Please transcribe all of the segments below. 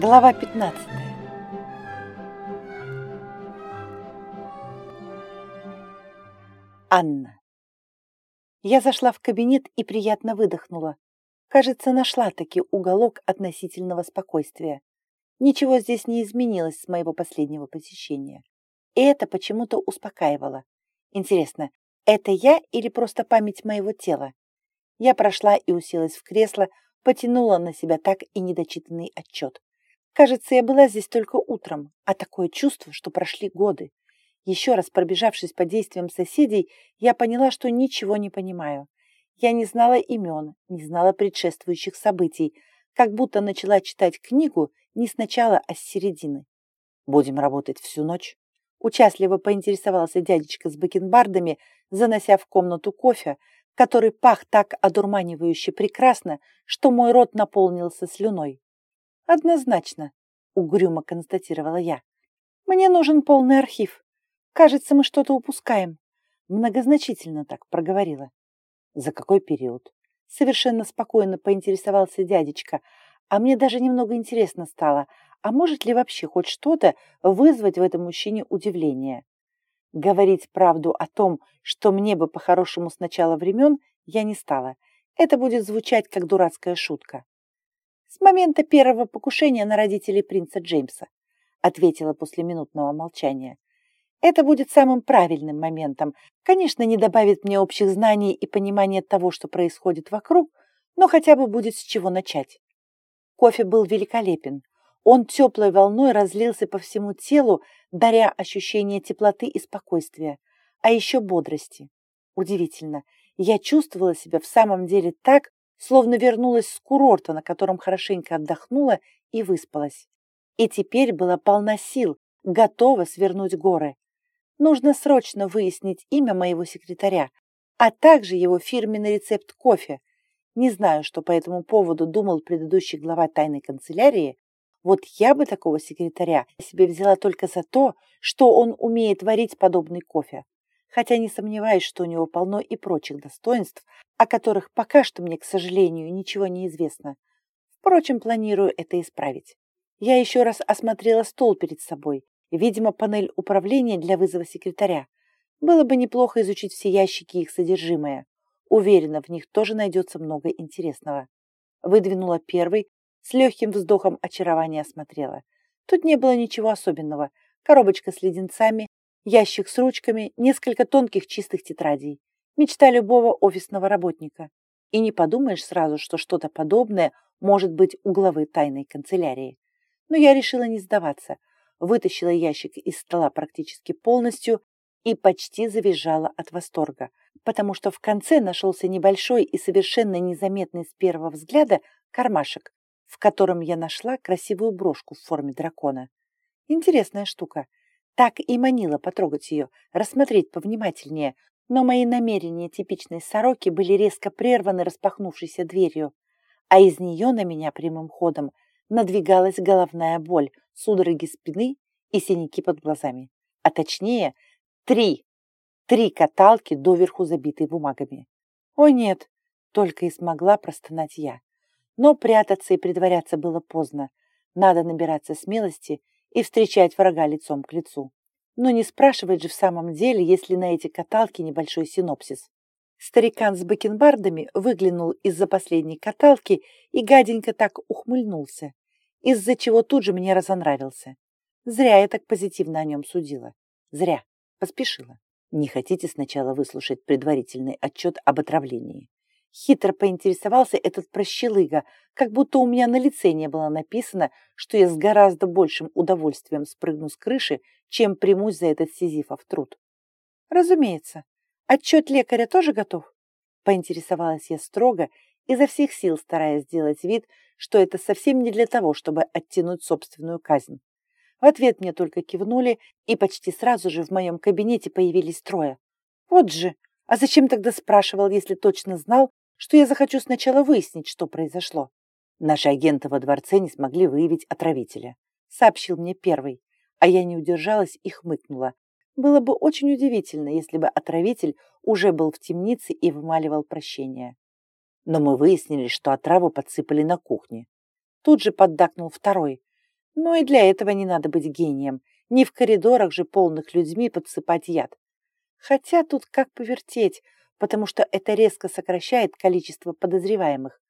Глава 15 Анна Я зашла в кабинет и приятно выдохнула. Кажется, нашла таки уголок относительного спокойствия. Ничего здесь не изменилось с моего последнего посещения. И это почему-то успокаивало. Интересно, это я или просто память моего тела? Я прошла и уселась в кресло, потянула на себя так и недочитанный отчет. Кажется, я была здесь только утром, а такое чувство, что прошли годы. Еще раз пробежавшись по действиям соседей, я поняла, что ничего не понимаю. Я не знала имен, не знала предшествующих событий, как будто начала читать книгу не сначала, а с середины. «Будем работать всю ночь?» Участливо поинтересовался дядечка с бакенбардами, занося в комнату кофе, который пах так одурманивающе прекрасно, что мой рот наполнился слюной. «Однозначно», — угрюмо констатировала я. «Мне нужен полный архив. Кажется, мы что-то упускаем». Многозначительно так проговорила. «За какой период?» Совершенно спокойно поинтересовался дядечка, а мне даже немного интересно стало, а может ли вообще хоть что-то вызвать в этом мужчине удивление? Говорить правду о том, что мне бы по-хорошему с начала времен, я не стала. Это будет звучать как дурацкая шутка с момента первого покушения на родителей принца Джеймса, ответила после минутного молчания. Это будет самым правильным моментом. Конечно, не добавит мне общих знаний и понимания того, что происходит вокруг, но хотя бы будет с чего начать. Кофе был великолепен. Он теплой волной разлился по всему телу, даря ощущение теплоты и спокойствия, а еще бодрости. Удивительно, я чувствовала себя в самом деле так, словно вернулась с курорта, на котором хорошенько отдохнула и выспалась. И теперь была полна сил, готова свернуть горы. Нужно срочно выяснить имя моего секретаря, а также его фирменный рецепт кофе. Не знаю, что по этому поводу думал предыдущий глава тайной канцелярии. Вот я бы такого секретаря себе взяла только за то, что он умеет варить подобный кофе хотя не сомневаюсь, что у него полно и прочих достоинств, о которых пока что мне, к сожалению, ничего не известно. Впрочем, планирую это исправить. Я еще раз осмотрела стол перед собой, видимо, панель управления для вызова секретаря. Было бы неплохо изучить все ящики и их содержимое. Уверена, в них тоже найдется много интересного. Выдвинула первый, с легким вздохом очарования осмотрела. Тут не было ничего особенного. Коробочка с леденцами, ящик с ручками, несколько тонких чистых тетрадей. Мечта любого офисного работника. И не подумаешь сразу, что что-то подобное может быть у главы тайной канцелярии. Но я решила не сдаваться. Вытащила ящик из стола практически полностью и почти завизжала от восторга, потому что в конце нашелся небольшой и совершенно незаметный с первого взгляда кармашек, в котором я нашла красивую брошку в форме дракона. Интересная штука. Так и манила потрогать ее, рассмотреть повнимательнее, но мои намерения типичной сороки были резко прерваны распахнувшейся дверью, а из нее на меня прямым ходом надвигалась головная боль, судороги спины и синяки под глазами. А точнее, три, три каталки, доверху забитые бумагами. «О нет!» — только и смогла простонать я. Но прятаться и притворяться было поздно. Надо набираться смелости и встречать врага лицом к лицу. Но не спрашивать же в самом деле, если на эти каталки небольшой синопсис. Старикан с бакенбардами выглянул из-за последней каталки и гаденько так ухмыльнулся, из-за чего тут же мне разонравился. Зря я так позитивно о нем судила. Зря. Поспешила. Не хотите сначала выслушать предварительный отчет об отравлении? Хитро поинтересовался этот прощелыга, как будто у меня на лице не было написано, что я с гораздо большим удовольствием спрыгну с крыши, чем примусь за этот сизифов труд. Разумеется. Отчет лекаря тоже готов? Поинтересовалась я строго, изо всех сил стараясь сделать вид, что это совсем не для того, чтобы оттянуть собственную казнь. В ответ мне только кивнули, и почти сразу же в моем кабинете появились трое. Вот же! А зачем тогда спрашивал, если точно знал, что я захочу сначала выяснить, что произошло. Наши агенты во дворце не смогли выявить отравителя, сообщил мне первый, а я не удержалась и хмыкнула. Было бы очень удивительно, если бы отравитель уже был в темнице и вымаливал прощение. Но мы выяснили, что отраву подсыпали на кухне. Тут же поддакнул второй. Но и для этого не надо быть гением. Не в коридорах же полных людьми подсыпать яд. Хотя тут как повертеть, потому что это резко сокращает количество подозреваемых.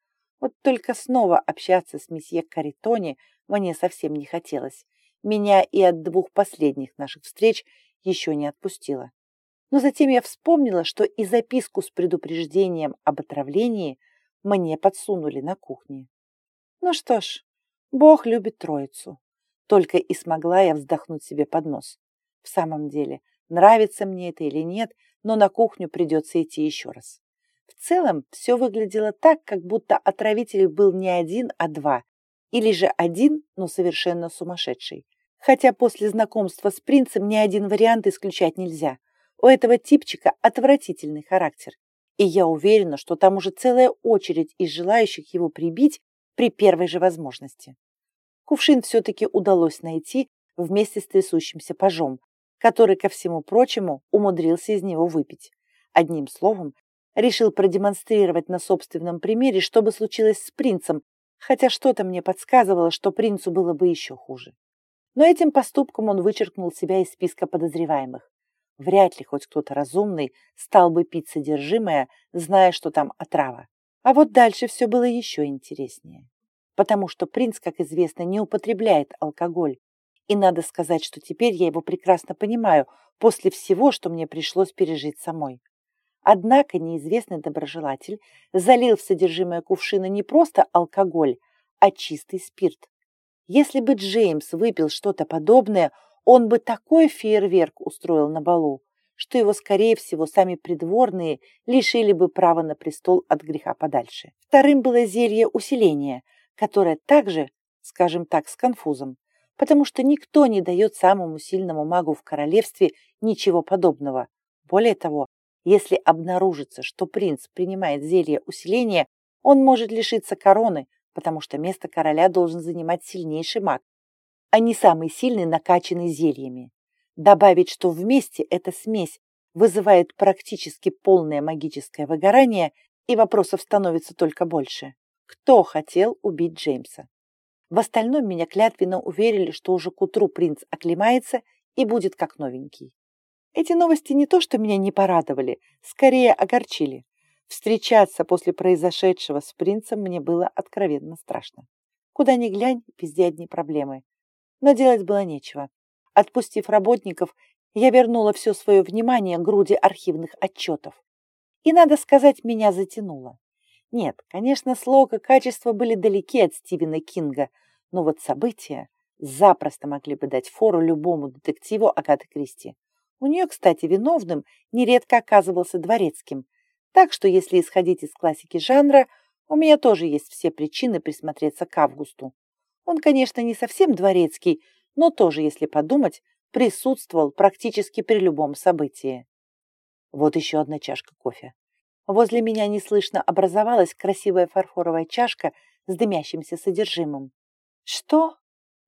Вот только снова общаться с месье Каритони мне совсем не хотелось. Меня и от двух последних наших встреч еще не отпустило. Но затем я вспомнила, что и записку с предупреждением об отравлении мне подсунули на кухне. Ну что ж, Бог любит троицу. Только и смогла я вздохнуть себе под нос. В самом деле, нравится мне это или нет, но на кухню придется идти еще раз. В целом, все выглядело так, как будто отравитель был не один, а два. Или же один, но совершенно сумасшедший. Хотя после знакомства с принцем ни один вариант исключать нельзя. У этого типчика отвратительный характер. И я уверена, что там уже целая очередь из желающих его прибить при первой же возможности. Кувшин все-таки удалось найти вместе с трясущимся пажом, который, ко всему прочему, умудрился из него выпить. Одним словом, решил продемонстрировать на собственном примере, что бы случилось с принцем, хотя что-то мне подсказывало, что принцу было бы еще хуже. Но этим поступком он вычеркнул себя из списка подозреваемых. Вряд ли хоть кто-то разумный стал бы пить содержимое, зная, что там отрава. А вот дальше все было еще интереснее. Потому что принц, как известно, не употребляет алкоголь. И надо сказать, что теперь я его прекрасно понимаю после всего, что мне пришлось пережить самой. Однако неизвестный доброжелатель залил в содержимое кувшина не просто алкоголь, а чистый спирт. Если бы Джеймс выпил что-то подобное, он бы такой фейерверк устроил на балу, что его, скорее всего, сами придворные лишили бы права на престол от греха подальше. Вторым было зелье усиления, которое также, скажем так, с конфузом, потому что никто не дает самому сильному магу в королевстве ничего подобного. Более того, если обнаружится, что принц принимает зелье усиления, он может лишиться короны, потому что место короля должен занимать сильнейший маг, а не самый сильный, накачанный зельями. Добавить, что вместе эта смесь вызывает практически полное магическое выгорание, и вопросов становится только больше. Кто хотел убить Джеймса? В остальном меня клятвенно уверили, что уже к утру принц оклемается и будет как новенький. Эти новости не то, что меня не порадовали, скорее огорчили. Встречаться после произошедшего с принцем мне было откровенно страшно. Куда ни глянь, везде одни проблемы но делать было нечего. Отпустив работников, я вернула все свое внимание груди архивных отчетов. И, надо сказать, меня затянуло. Нет, конечно, слог и качество были далеки от Стивена Кинга, но вот события запросто могли бы дать фору любому детективу Агаты Кристи. У нее, кстати, виновным нередко оказывался дворецким, так что, если исходить из классики жанра, у меня тоже есть все причины присмотреться к Августу. Он, конечно, не совсем дворецкий, но тоже, если подумать, присутствовал практически при любом событии. Вот еще одна чашка кофе. Возле меня неслышно образовалась красивая фарфоровая чашка с дымящимся содержимым. Что?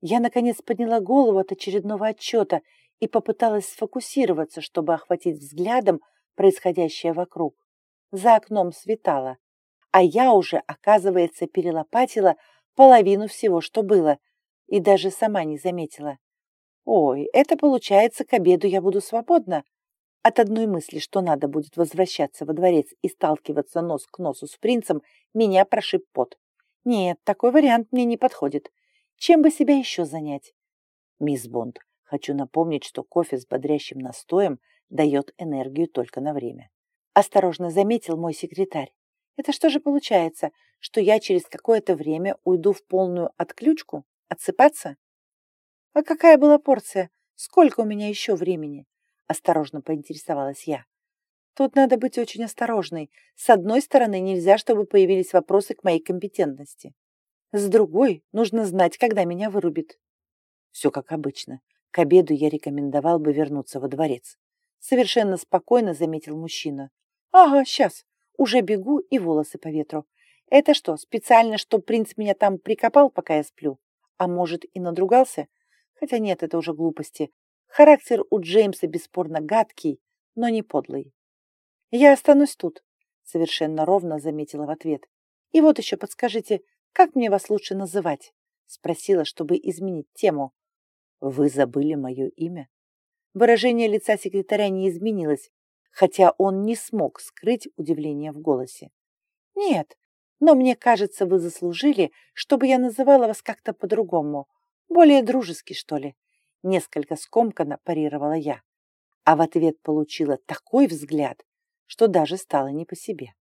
Я, наконец, подняла голову от очередного отчета и попыталась сфокусироваться, чтобы охватить взглядом происходящее вокруг. За окном светало, а я уже, оказывается, перелопатила половину всего, что было, и даже сама не заметила. Ой, это получается, к обеду я буду свободна. От одной мысли, что надо будет возвращаться во дворец и сталкиваться нос к носу с принцем, меня прошиб пот. Нет, такой вариант мне не подходит. Чем бы себя еще занять? Мисс Бонд, хочу напомнить, что кофе с бодрящим настоем дает энергию только на время. Осторожно заметил мой секретарь. Это что же получается, что я через какое-то время уйду в полную отключку? Отсыпаться? А какая была порция? Сколько у меня еще времени? Осторожно поинтересовалась я. Тут надо быть очень осторожной. С одной стороны, нельзя, чтобы появились вопросы к моей компетентности. С другой, нужно знать, когда меня вырубит. Все как обычно. К обеду я рекомендовал бы вернуться во дворец. Совершенно спокойно заметил мужчина. Ага, сейчас. Уже бегу и волосы по ветру. Это что, специально, чтоб принц меня там прикопал, пока я сплю? А может, и надругался? Хотя нет, это уже глупости. Характер у Джеймса бесспорно гадкий, но не подлый. Я останусь тут, совершенно ровно заметила в ответ. И вот еще подскажите, как мне вас лучше называть? Спросила, чтобы изменить тему. Вы забыли мое имя? Выражение лица секретаря не изменилось, хотя он не смог скрыть удивление в голосе. Нет, но мне кажется, вы заслужили, чтобы я называла вас как-то по-другому. Более дружески, что ли. Несколько скомканно парировала я. А в ответ получила такой взгляд, что даже стало не по себе.